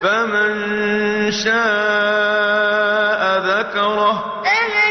فَمَن شَاءَ ذَكَرَهُ فَمَن